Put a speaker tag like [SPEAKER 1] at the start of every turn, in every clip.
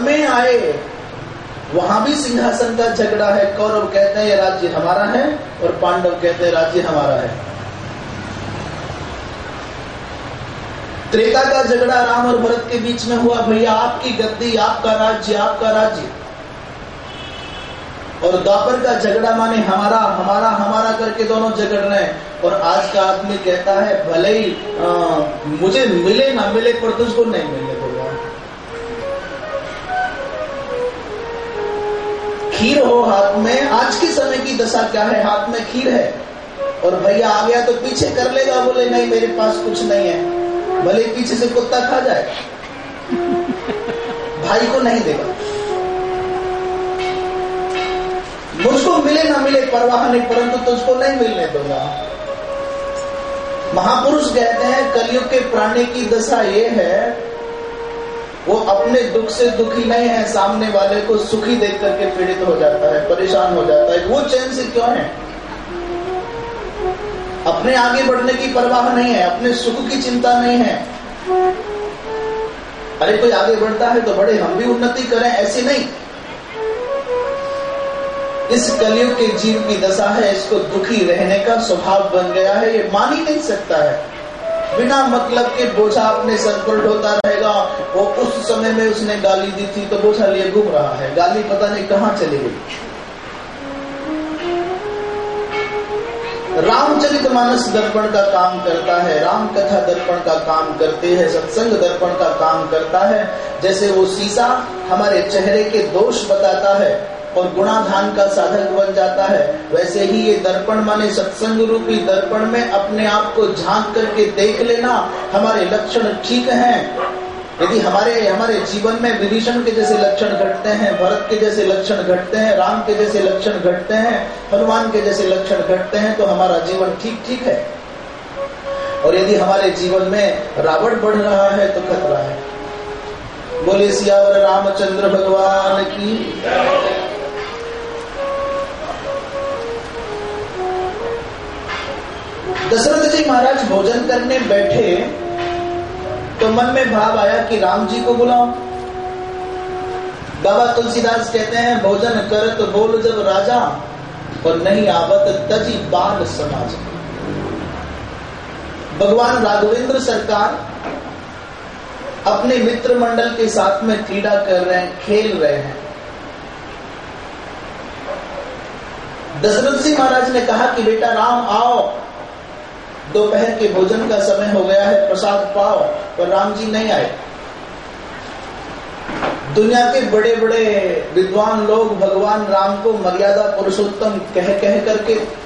[SPEAKER 1] में आए वहाँ भी सिंहासन का झगड़ा है। कौरव कहते हैं राज्य हमारा है और पांडव कहते हैं राज्य हमारा है। त्रेता का झगड़ा राम और भरत के बीच में हुआ भैया आपकी गद्दी आपका राज्य आपका राज्य। और द्वापर का झगड़ा माने हमारा हमारा हमारा करके दोनों झगड़ रहे हैं। और आज का आदमी कहता है भले ही आ, मुझे मिले ना मिले पर तुझको नहीं मिलने खीर हो हाथ में, आज के समय की दशा क्या है? हाथ में खीर है। और भैया आ गया तो पीछे कर लेगा, बोले, नहीं, मेरे पास कुछ नहीं है। भले पीछे से कुत्ता खा जाए। भाई को नहीं देगा। मुझको मिले ना मिले परवाह नहीं, परंतु तुझको नहीं मिलने दूँगा। महापुरुष कहते हैं, कलयुग के प्राणी की दशा ये है वो अपने दुख से दुखी नहीं है, सामने वाले को सुखी देख करके पीड़ित हो जाता है, परेशान हो जाता है। वो चैन से क्यों है? अपने आगे बढ़ने की परवाह नहीं है, अपने सुख की चिंता नहीं है। अरे कोई आगे बढ़ता है तो बड़े हम भी उन्नति करें, ऐसे नहीं। इस कलयुग के जीव की दशा है, इसको दुखी रहने का स्वभाव बन गया है, ये मान ही नहीं सकता है। बिना मतलब के बोझा अपने सर पर ढोता रहेगा। वो उस समय में उसने गाली दी थी तो बोझा लिए घूम रहा है। गाली पता नहीं कहाँ चली गई। रामचरित मानस दर्पण का काम करता है। राम कथा दर्पण का काम करते हैं, सत्संग दर्पण का काम करता है। जैसे वो शीशा हमारे चेहरे के दोष बताता है और गुणाधान का साधक बन जाता है। वैसे ही ये दर्पण माने सत्संग रूपी दर्पण में अपने आप को झाँक करके देख लेना हमारे लक्षण ठीक हैं। यदि हमारे हमारे जीवन में विभीषण के जैसे लक्षण घटते हैं, भरत के जैसे लक्षण घटते हैं, राम के जैसे लक्षण घटते हैं, हनुमान के जैसे लक्षण घटते हैं तो हमारा जीवन ठीक ठीक है। और यदि हमारे जीवन में रावण बढ़ रहा है तो खतरा है। बोले सियावर, रामचंद्र भगवान की दशरथ जी महाराज भोजन करने बैठे तो मन में भाव आया कि राम जी को बुलाओ बाबा तुलसीदास कहते हैं, भोजन करत तो बोल जब राजा, और नहीं आवत तजी बाल समाज। भगवान राघवेंद्र सरकार अपने मित्र मंडल के साथ में क्रीड़ा कर रहे हैं, खेल रहे हैं। दशरथ जी महाराज ने कहा कि बेटा राम आओ दोपहर के भोजन का समय हो गया है, प्रसाद पाओ, पर राम जी नहीं आए। दुनिया के बड़े बड़े विद्वान लोग भगवान राम को मर्यादा पुरुषोत्तम कह कह करके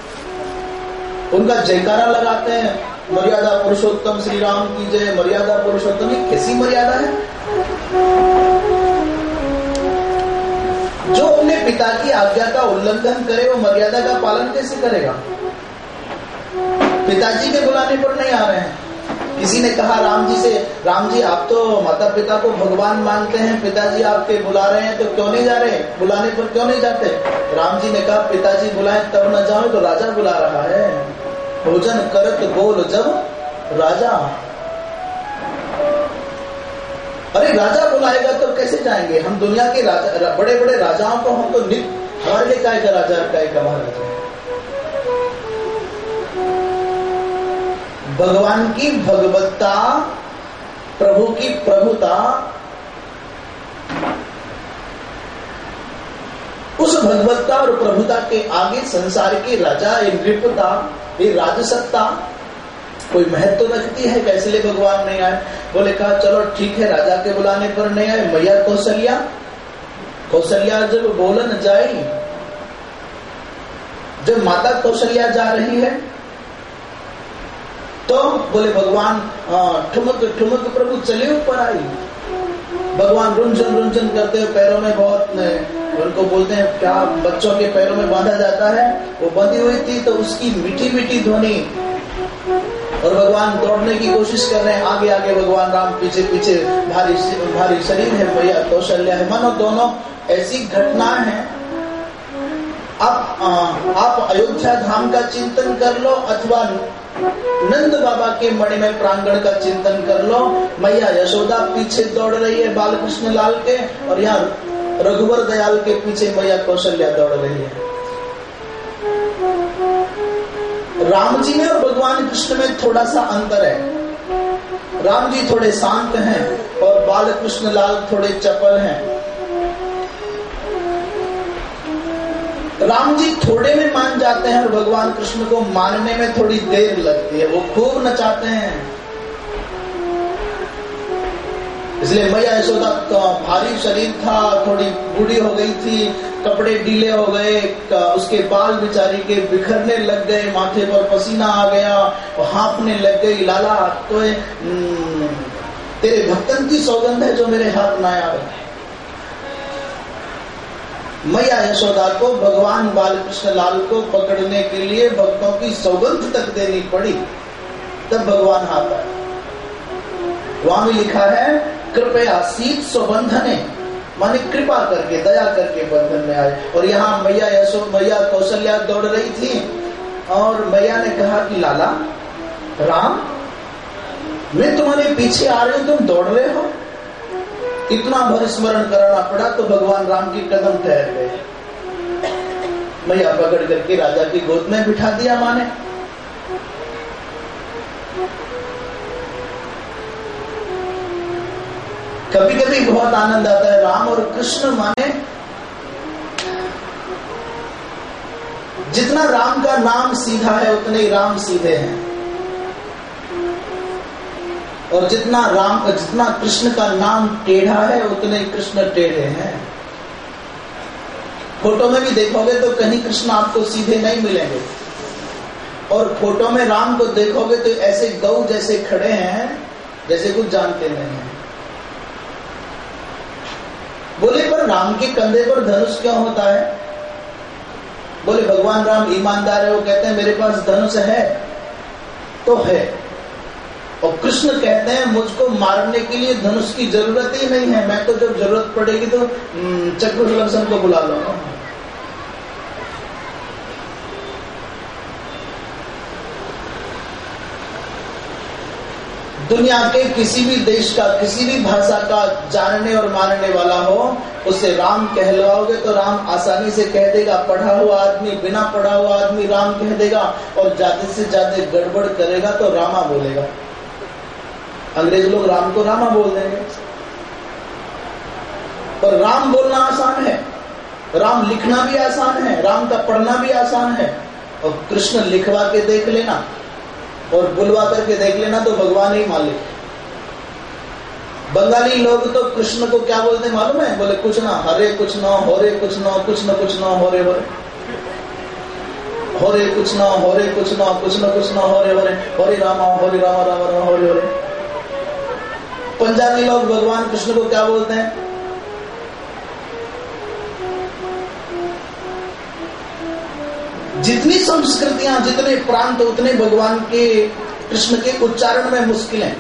[SPEAKER 1] उनका जयकारा लगाते हैं। मर्यादा पुरुषोत्तम श्री राम की जय, मर्यादा पुरुषोत्तम, ये कैसी मर्यादा है? जो अपने पिता की आज्ञा का उल्लंघन करे, वो मर्यादा का पालन कैसे करेगा? पिताजी के बुलाने पर नहीं आ रहे हैं। किसी ने कहा, राम जी से, राम जी, आप तो माता पिता को भगवान मानते हैं, पिताजी आपके बुला रहे हैं तो क्यों नहीं जा रहे? बुलाने पर क्यों नहीं जाते? राम जी ने कहा, पिताजी बुलाए, तब न जाओ तो राजा बुला रहा है। भोजन करत बोल जब राजा। अरे, राजा बुलाएगा तो कैसे जाएँगे? हम दुनिया के राजा बड़े बड़े राजाओं को हम तो हमारे लिए का राजा का महाराजा भगवान की भगवत्ता, प्रभु की प्रभुता, उस भगवत्ता और प्रभुता के आगे संसार के राजा ये नृपता ये राजसत्ता, कोई महत्व तो रखती है कैसे लिए भगवान नहीं आए। बोले, कहा, चलो, ठीक है, राजा के बुलाने पर नहीं आए। मैया कौशल्या कौशल्या जब बोलन जाए जब माता कौशल्या जा रही है तो बोले, भगवान ठुमक ठुमक प्रभु चले ऊपर आई। भगवान रुंझन रुंझन करते हुए पैरों में बहुत उनको बोलते हैं, क्या बच्चों के पैरों में बांधा जाता है? वो बंधी हुई थी तो उसकी मीठी मीठी ध्वनि। और भगवान दौड़ने की कोशिश कर रहे हैं। आगे आगे भगवान राम पीछे पीछे, भारी भारी शरीर है, भैया, कौशल्या है। मनो दोनों ऐसी घटना है। आप आप अयोध्या धाम का चिंतन कर लो अथवा नंद बाबा के मणिमय प्रांगण का चिंतन कर लो। मैया यशोदा पीछे दौड़ रही है बालकृष्ण लाल के, और यहाँ रघुवर दयाल के पीछे मैया कौशल्या दौड़ रही है। राम जी में और भगवान कृष्ण में थोड़ा सा अंतर है। राम जी थोड़े शांत हैं और बाल कृष्ण लाल थोड़े चपल हैं। राम जी थोड़े में मान जाते हैं और भगवान कृष्ण को मानने में थोड़ी देर लगती है। वो खूब नचाते हैं। इसलिए मैया यशोदा तो भारी शरीर था, थोड़ी बूढ़ी हो गई थी, कपड़े ढीले हो गए उसके बाल बिचारी के बिखरने लग गए, माथे पर पसीना आ गया हाँपने लग गई, लाला तो तेरे भक्तन की सौगंध है जो मेरे हाथ ना आवे मैया यशोदा को भगवान बालकृष्ण लाल को पकड़ने के लिए भक्तों की सौगंध तक देनी पड़ी, तब भगवान हाथ आए। वहाँ भी लिखा है, कृपया सीत सुबंधने माने कृपा करके, दया करके बंधन में आए। और यहाँ मैया यशो, मैया कौशल्या दौड़ रही थी और मैया ने कहा कि, लाला, राम, मैं तुम्हारे पीछे आ रही हूँ, तुम दौड़ रहे हो? इतना भर स्मरण कराना पड़ा तो भगवान राम की कदम ठहर गए। मैया पकड़ करके राजा की गोद में बिठा दिया माने कभी कभी बहुत आनंद आता है, राम और कृष्ण माने, जितना राम का नाम सीधा है, उतने ही राम सीधे हैं। और जितना राम, जितना कृष्ण का नाम टेढ़ा है, उतने कृष्ण टेढ़े हैं। फ़ोटो में भी देखोगे तो कहीं कृष्ण आपको सीधे नहीं मिलेंगे। और फ़ोटो में राम को देखोगे तो ऐसे गौ जैसे खड़े हैं, जैसे कुछ जानते नहीं है। बोले, पर राम के कंधे पर धनुष क्यों होता है? बोले, भगवान राम ईमानदार है, वो कहते हैं, मेरे पास धनुष है तो है। और कृष्ण कहते हैं मुझको मारने के लिए धनुष की ज़रूरत ही नहीं है। मैं तो जब ज़रूरत पड़ेगी तो हम्म, चक्र को बुला लो। दुनिया के किसी भी देश का किसी भी भाषा का जानने और मानने वाला हो उसे राम कहलवाओगे तो राम आसानी से कह देगा पढ़ा हुआ आदमी बिना पढ़ा हुआ आदमी राम कह देगा और ज़्यादा से ज़्यादा गड़बड़ करेगा तो रामा बोलेगा। अंग्रेज़ लोग राम को रामा बोल देंगे पर राम बोलना आसान है। राम लिखना भी आसान है। राम का पढ़ना भी आसान है। और कृष्ण लिखवा के देख लेना और बुलवा करके देख लेना तो भगवान ही मालिक। बंगाली लोग तो कृष्ण को क्या बोलते मालूम है? बोले, कुछ ना, हरे कुछ ना हो रे कुछ ना कुछ ना कुछ ना हो रे हो रे हो रे कुछ ना हो रे कुछ ना कुछ ना कुछ ना हो रे हो रे हो रे रामा हो रे रामा रामा रामा हो रे हो रे पंजाबी लोग भगवान कृष्ण को क्या बोलते हैं? जितनी संस्कृतियाँ, जितने प्रांत, उतने भगवान के, कृष्ण के उच्चारण में मुश्किल है।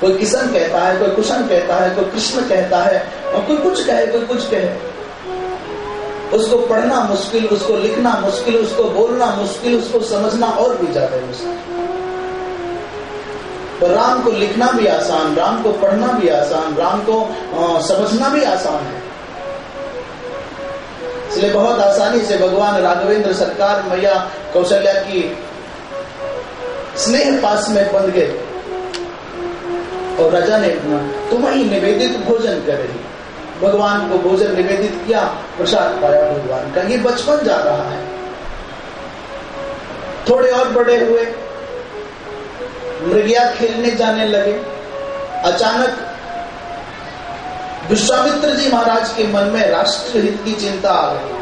[SPEAKER 1] कोई किशन कहता है, कोई कुशन कहता है, कोई कृष्ण कहता है, और कोई कुछ कहे, कोई कुछ कहे। उसको पढ़ना मुश्किल, उसको लिखना मुश्किल, उसको बोलना मुश्किल, उसको समझना और भी ज़्यादा मुश्किल। तो राम को लिखना भी आसान, राम को पढ़ना भी आसान, राम को समझना भी आसान है। इसलिए बहुत आसानी से भगवान राघवेंद्र सरकार मैया कौशल्या की स्नेह पास में बंध गए और राजा ने तुम ही निवेदित भोजन कर। रही भगवान को भोजन निवेदित किया, प्रसाद पाया भगवान का। ये बचपन जा रहा है। थोड़े और बड़े हुए मृगिया खेलने जाने लगे। अचानक विश्वामित्र जी महाराज के मन में राष्ट्र हित की चिंता आ गई।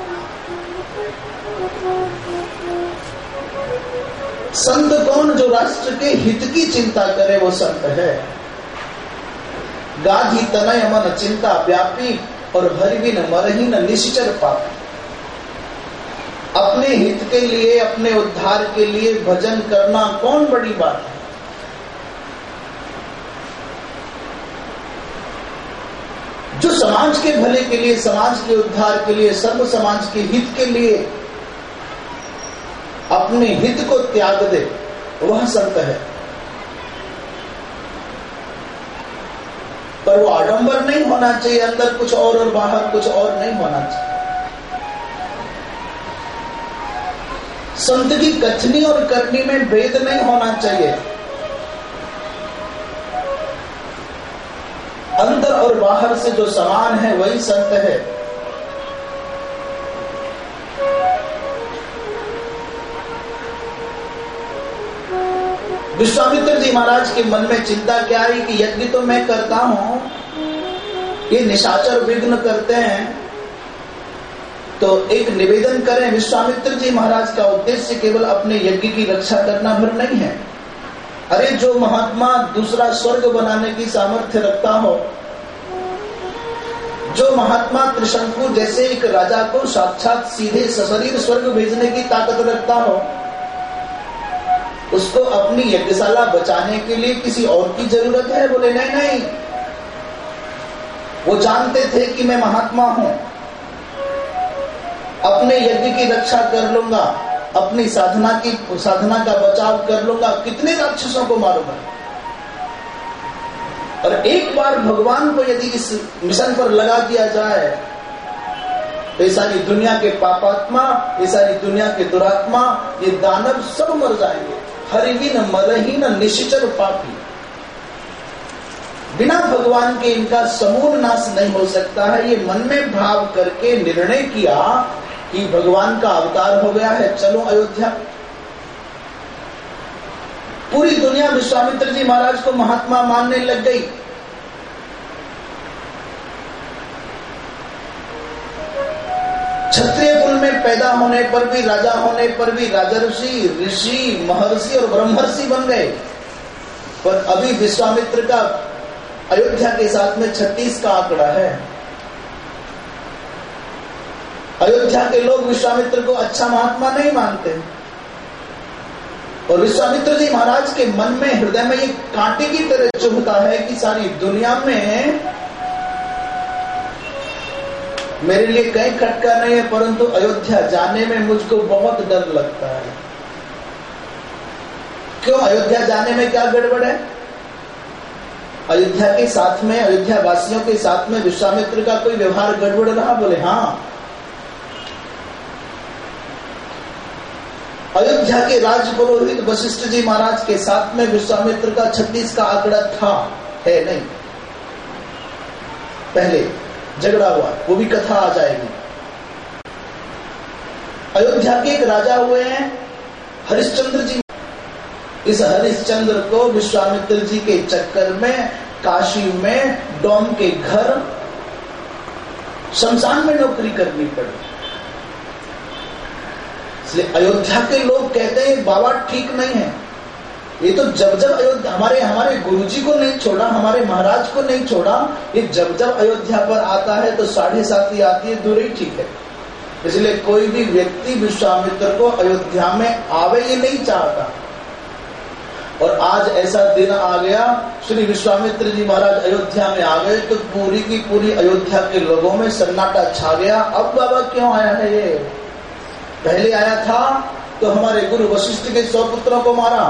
[SPEAKER 1] संत कौन जो राष्ट्र के हित की चिंता करे, वो संत है। गाधी तनय मन चिंता व्यापी और हरिविन मरहीन निश्चर पापी। अपने हित के लिए, अपने उद्धार के लिए भजन करना कौन बड़ी बात है? जो समाज के भले के लिए, समाज के उद्धार के लिए, सर्व समाज के हित के लिए अपने हित को त्याग दे, वह संत है। पर वो आडंबर नहीं होना चाहिए अंदर, कुछ और और बाहर, कुछ और नहीं होना चाहिए। संत की कथनी और करनी में भेद नहीं होना चाहिए। अंदर और बाहर से जो समान है, वही संत है। विश्वामित्र जी महाराज के मन में चिंता क्या आई कि यज्ञ तो मैं करता हूँ, ये निशाचर विघ्न करते हैं तो एक निवेदन करें विश्वामित्र जी महाराज का उद्देश्य केवल अपने यज्ञ की रक्षा करना भर नहीं है। अरे जो महात्मा दूसरा स्वर्ग बनाने की सामर्थ्य रखता हो, जो महात्मा त्रिशंकु जैसे एक राजा को साक्षात सीधे सशरीर स्वर्ग भेजने की ताकत रखता हो, उसको अपनी यज्ञशाला बचाने के लिए किसी और की ज़रूरत है? बोले, नहीं नहीं। वो जानते थे कि मैं महात्मा हूँ। अपने यज्ञ की रक्षा कर लूँगा। अपनी साधना की, साधना का बचाव कर लूँगा कितने राक्षसों को मारूँगा और एक बार भगवान को यदि इस मिशन पर लगा दिया जाए तो ये सारी दुनिया के पापात्मा, ये सारी दुनिया के दुरात्मा, ये दानव सब मर जाएँगे। हरिहीन मरहीन निश्चर पापी। बिना भगवान के इनका समूह नाश नहीं हो सकता है। ये मन में भाव करके निर्णय किया कि भगवान का अवतार हो गया है, चलो अयोध्या। पूरी दुनिया विश्वामित्र जी महाराज को महात्मा मानने लग गई। क्षत्रिय कुल में पैदा होने पर भी, राजा होने पर भी राजर्षि ऋषि, महर्षि और ब्रह्मर्षि बन गए। पर अभी विश्वामित्र का अयोध्या के साथ में छत्तीस का आंकड़ा है। अयोध्या के लोग विश्वामित्र को अच्छा महात्मा नहीं मानते। और विश्वामित्र जी महाराज के मन में, हृदय में ये कांटे की तरह चुभता है कि सारी दुनिया में मेरे लिए कहीं खटका नहीं है, परंतु अयोध्या जाने में मुझको बहुत डर लगता है। क्यों? अयोध्या जाने में क्या गड़बड़ है? अयोध्या के साथ में, अयोध्या वासियों के साथ में विश्वामित्र का कोई व्यवहार गड़बड़ रहा? बोले हाँ। अयोध्या के राज पुरोहित वशिष्ठ जी महाराज के साथ में विश्वामित्र का छत्तीस का आंकड़ा था, है नहीं? पहले झगड़ा हुआ, वो भी कथा आ जाएगी। अयोध्या के एक राजा हुए हैं, हरिश्चंद्र जी। इस हरिश्चंद्र को विश्वामित्र जी के चक्कर में, काशी में, डोम के घर, शमशान में नौकरी करनी पड़ी। इसलिए अयोध्या के लोग कहते हैं, बाबा ठीक नहीं है। ये तो जब जब अयोध्या, हमारे हमारे गुरुजी को नहीं छोड़ा, हमारे महाराज को नहीं छोड़ा, ये जब जब अयोध्या पर आता है तो साढ़े ही आती है, दूर ठीक है। इसलिए कोई भी व्यक्ति विश्वामित्र को अयोध्या में आवे ये नहीं चाहता। और आज ऐसा दिन आ गया, श्री विश्वामित्र जी महाराज अयोध्या में आ गए तो पूरी की पूरी अयोध्या के लोगों में सन्नाटा छा गया। अब बाबा क्यों आया है ये? पहले आया था तो हमारे गुरु वशिष्ठ के सौ पुत्रों को मारा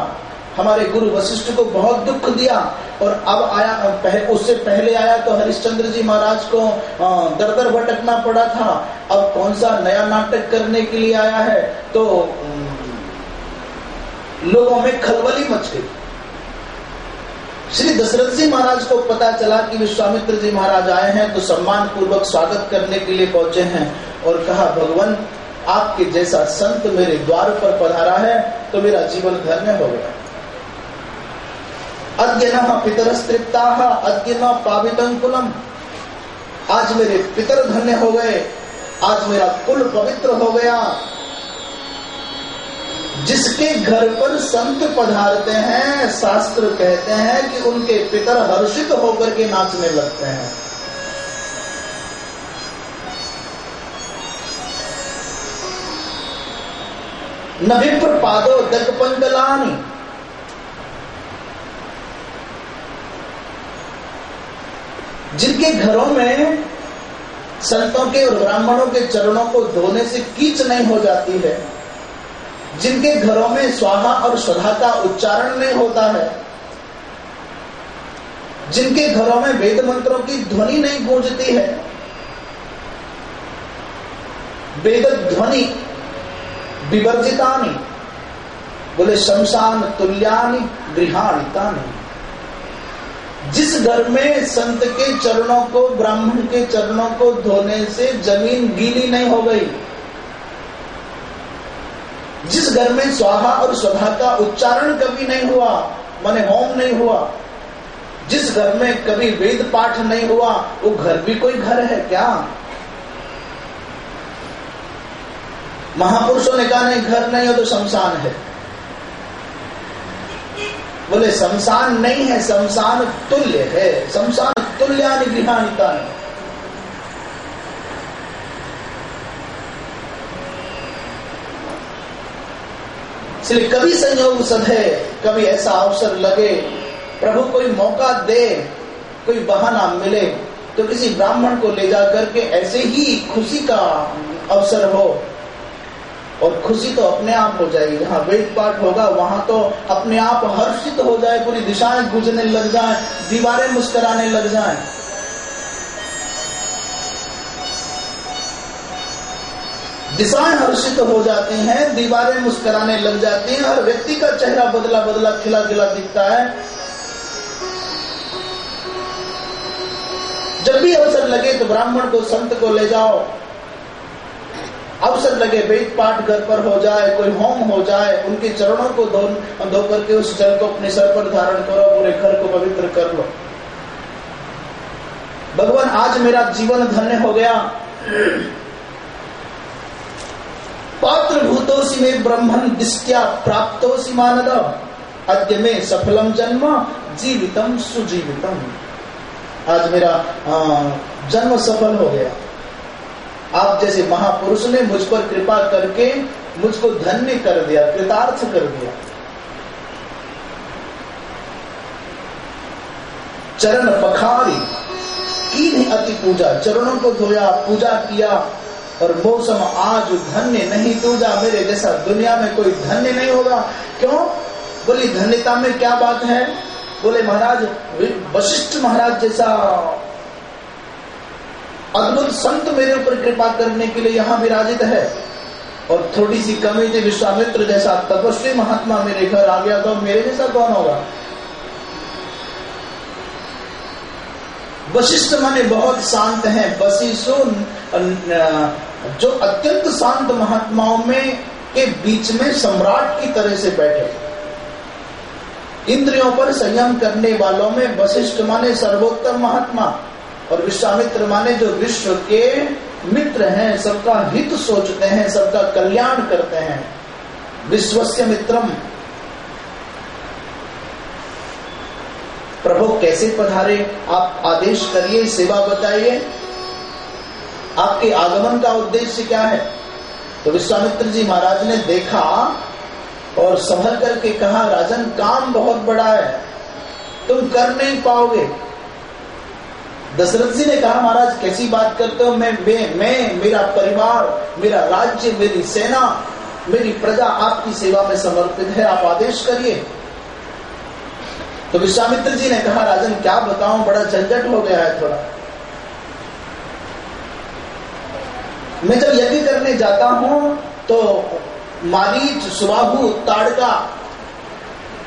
[SPEAKER 1] हमारे गुरु वशिष्ठ को बहुत दुख दिया और अब आया पह, उससे पहले आया तो हरिश्चंद्र जी महाराज को दर दर भटकना पड़ा था। अब कौन सा नया नाटक करने के लिए आया है? तो लोगों में खलबली मच गई। श्री दशरथ जी महाराज को पता चला कि विश्वामित्र जी महाराज आए हैं तो सम्मान पूर्वक स्वागत करने के लिए पहुँचे हैं और कहा भगवान आपके जैसा संत मेरे द्वार पर पधारा है तो मेरा जीवन धन्य हो गया। अद्य न पितरस्तृप्ता अद्य न कुलम आज मेरे पितर धन्य हो गए, आज मेरा कुल पवित्र हो गया। जिसके घर पर संत पधारते हैं, शास्त्र कहते हैं कि उनके पितर हर्षित होकर के नाचने लगते हैं। न विप्र पादो दक पंगलानी जिनके घरों में संतों के और ब्राह्मणों के चरणों को धोने से कीच नहीं हो जाती है, जिनके घरों में स्वाहा और स्वधा का उच्चारण नहीं होता है, जिनके घरों में वेद मंत्रों की ध्वनि नहीं गूंजती है, वेद ध्वनि विवर्जितानी। बोले, शमशान तुल्यानी गृहाणितानी जिस घर में संत के चरणों को, ब्राह्मण के चरणों को धोने से ज़मीन गीली नहीं हो गई, जिस घर में स्वाहा और स्वधा का उच्चारण कभी नहीं हुआ, माने होम नहीं हुआ, जिस घर में कभी वेद पाठ नहीं हुआ, वो घर भी कोई घर है क्या? महापुरुषों ने कहा, नहीं, घर नहीं हो तो शमशान है। बोले, शमशान नहीं है, शमशान तुल्य है। शमशान तुल्यानि गृहानिता इसलिए कभी संयोग सधे कभी ऐसा अवसर लगे, प्रभु कोई मौका दे, कोई बहाना मिले तो किसी ब्राह्मण को ले जा करके ऐसे ही खुशी का अवसर हो। और खुशी तो अपने आप हो जाएगी। जहाँ वेद पाठ होगा, वहाँ तो अपने आप हर्षित हो जाए, पूरी दिशाएँ गुजरने लग जाए, दीवारें मुस्कराने लग जाए। दिशाएँ हर्षित हो जाती हैं, दीवारें मुस्कराने लग जाती हैं, हर व्यक्ति का चेहरा बदला बदला खिला खिला दिखता है। जब भी अवसर लगे तो ब्राह्मण को, संत को ले जाओ। अवसर लगे वेद पाठ घर पर हो जाए, कोई होम हो जाए, उनके चरणों को धो धो करके उस जल को अपने सर पर धारण करो, पूरे घर को पवित्र कर लो। भगवान, आज मेरा जीवन धन्य हो गया। पात्र भूतोसी में ब्रह्मन दिष्ट्या प्राप्तोसी मानद। अद्य में सफलम जन्म, जीवितम सुजीवितम। आज मेरा जन्म सफल हो गया। आप जैसे महापुरुष ने मुझ पर कृपा करके मुझको धन्य कर दिया, कृतार्थ कर दिया। चरण पखारी की अति पूजा। चरणों को धोया, पूजा किया, और मौसम आज धन्य नहीं, तूजा मेरे जैसा दुनिया में कोई धन्य नहीं होगा। क्यों? बोली, धन्यता में क्या बात है? बोले, महाराज, वशिष्ठ महाराज जैसा अद्भुत संत मेरे ऊपर कृपा करने के लिए यहाँ विराजित है। और थोड़ी सी कमी थी विश्वामित्र जैसा तपस्वी महात्मा मेरे घर आ गया तो मेरे जैसा कौन होगा? वशिष्ठ माने बहुत शांत हैं वशिष्ठ जो अत्यंत शांत महात्माओं में, के बीच में सम्राट की तरह से बैठे। इंद्रियों पर संयम करने वालों में वशिष्ठ माने सर्वोत्तम महात्मा। और विश्वामित्र माने जो विश्व के मित्र हैं, सबका हित सोचते हैं, सबका कल्याण करते हैं। विश्वस्य मित्रम। प्रभु कैसे पधारे? आप आदेश करिए, सेवा बताइए। आपके आगमन का उद्देश्य क्या है? तो विश्वामित्र जी महाराज ने देखा और संभल करके कहा, राजन, काम बहुत बड़ा है। तुम कर नहीं पाओगे। दशरथ जी ने कहा महाराज कैसी बात करते हो? मैं मैं, मैं मेरा परिवार मेरा राज्य मेरी सेना मेरी प्रजा आपकी सेवा में समर्पित है। आप आदेश करिए। तो विश्वामित्र जी ने कहा राजन क्या बताऊँ? बड़ा झंझट हो गया है थोड़ा। मैं जब यज्ञ करने जाता हूँ तो मारीच सुबाहु ताड़का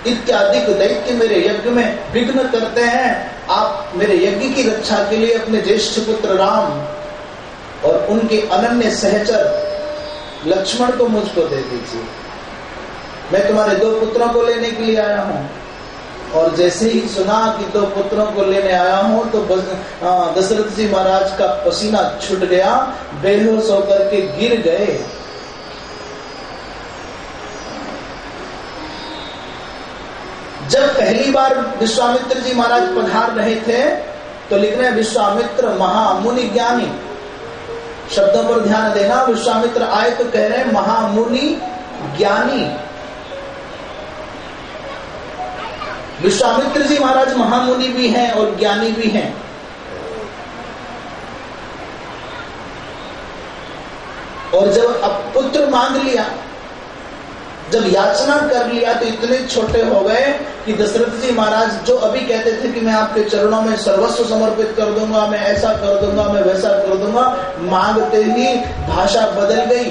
[SPEAKER 1] इत्यादि दैत्य मेरे यज्ञ में विघ्न करते हैं। आप मेरे यज्ञ की रक्षा के लिए अपने ज्येष्ठ पुत्र राम और उनके अनन्य सहचर लक्ष्मण को मुझको दे दीजिए। मैं तुम्हारे दो पुत्रों को लेने के लिए आया हूँ। और जैसे ही सुना कि दो पुत्रों को लेने आया हूँ तो दशरथ जी महाराज का पसीना छूट गया, बेहोश होकर के गिर गए। जब पहली बार विश्वामित्र जी महाराज पधार रहे थे तो लिख रहे विश्वामित्र महामुनि ज्ञानी। शब्दों पर ध्यान देना, विश्वामित्र आए तो कह रहे महामुनि ज्ञानी। विश्वामित्र जी महाराज महामुनि भी हैं और ज्ञानी भी हैं। और जब अब पुत्र मांग लिया जब याचना कर लिया तो इतने छोटे हो गए कि दशरथ जी महाराज जो अभी कहते थे कि मैं आपके चरणों में सर्वस्व समर्पित कर दूँगा, मैं ऐसा कर दूँगा, मैं वैसा कर दूँगा, मांगते ही भाषा बदल गई।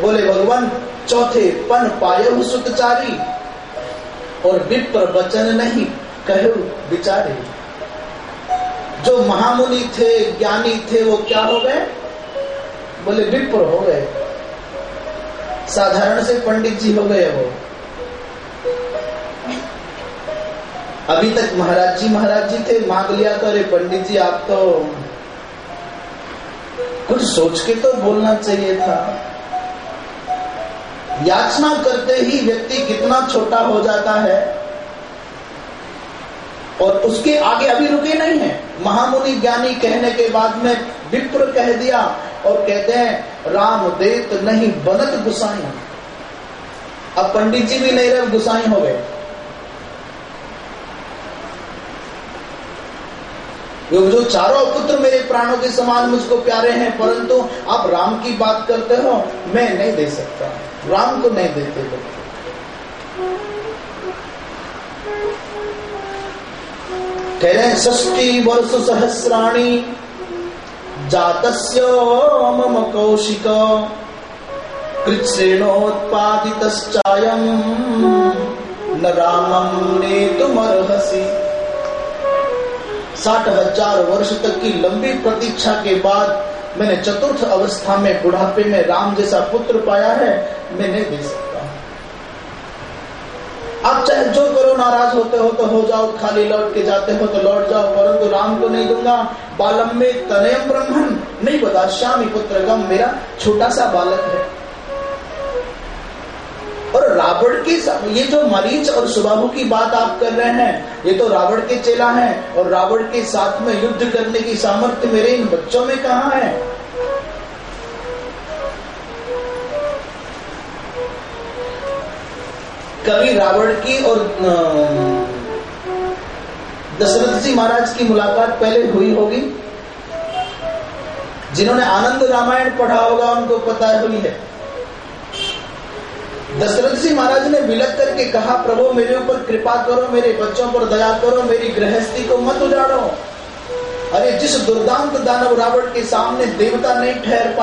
[SPEAKER 1] बोले, भगवान, चौथे पन पायो सुतचारी और विप्र वचन नहीं, कहो बिचारे जो महामुनि थे, ज्ञानी थे, वो क्या हो गए? बोले, विप्र हो गए। साधारण से पंडित जी हो गए वो। अभी तक महाराज जी महाराज जी थे, मांग लिया तो अरे पंडित जी, आप तो कुछ सोच के तो बोलना चाहिए था। याचना करते ही व्यक्ति कितना छोटा हो जाता है और उसके आगे अभी रुके नहीं है। महामुनि ज्ञानी कहने के बाद में विप्र कह दिया और कहते हैं, राम देत नहीं, बनत गुसाई। अब पंडित जी भी नहीं रहे गुसाई हो गए। जो चारों पुत्र मेरे प्राणों के समान मुझको प्यारे हैं, परंतु आप राम की बात करते हो, मैं नहीं दे सकता। राम को नहीं देते कह रहे षष्टी वर्ष सहस्राणी जातस्य मम कौशिक। कृच्छ्रेणोत्पादितश्चायम् न रामम ने तुम अर्हसी साठ हज़ार वर्ष तक की लंबी प्रतीक्षा के बाद मैंने चतुर्थ अवस्था में बुढ़ापे में राम जैसा पुत्र पाया है मैं नहीं दे सकता आप चाहे जो करो नाराज़ होते हो? तो हो जाओ, खाली लौट के जाते हो तो लौट जाओ, परंतु राम को नहीं दूँगा। बालम में तनयम ब्रह्मन, नहीं बता श्यामी पुत्र गम मेरा छोटा सा बालक है। और रावण के ये जो मरीच और सुबाहु की बात आप कर रहे हैं, ये तो रावण के चेला हैं, और रावण के साथ में युद्ध करने की सामर्थ्य मेरे इन बच्चों में कहा है? कवि रावण की और दशरथ जी महाराज की मुलाकात पहले हुई होगी। जिन्होंने आनंद रामायण पढ़ा होगा, उनको पता हुई है। दशरथ जी महाराज ने विलक करके कहा, प्रभु, मेरे ऊपर कृपा करो, मेरे बच्चों पर दया करो, मेरी गृहस्थी को मत उजाड़ो। अरे, जिस दुर्दांत दानव रावण के सामने देवता नहीं ठहर पा